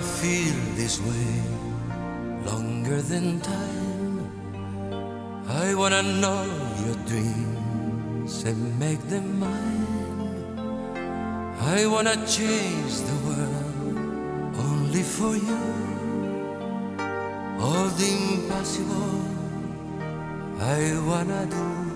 wanna feel this way longer than time. I wanna know your dreams and make them mine. I wanna change the world only for you. All the impossible I wanna do.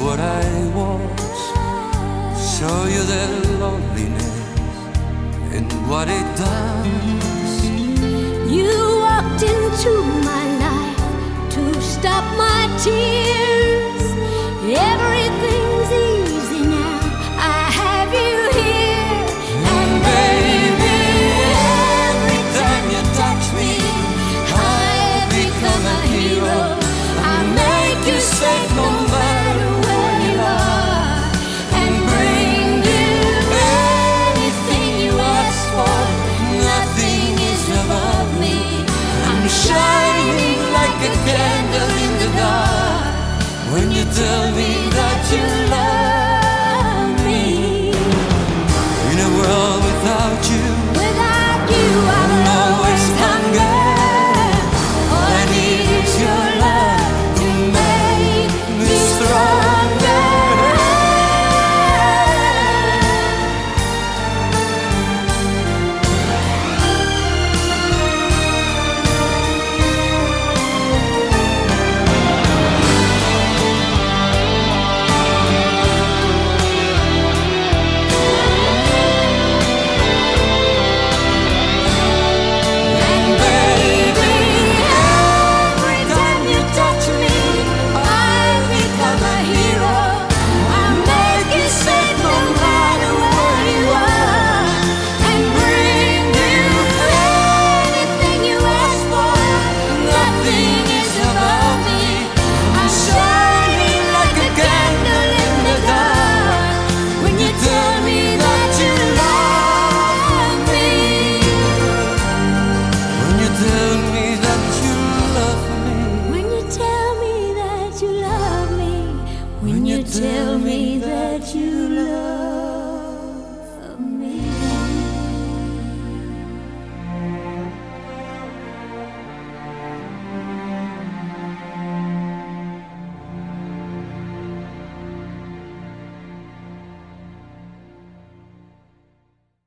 what I was, show you the loneliness and what it does. You tell me that you love? me. tell me that you love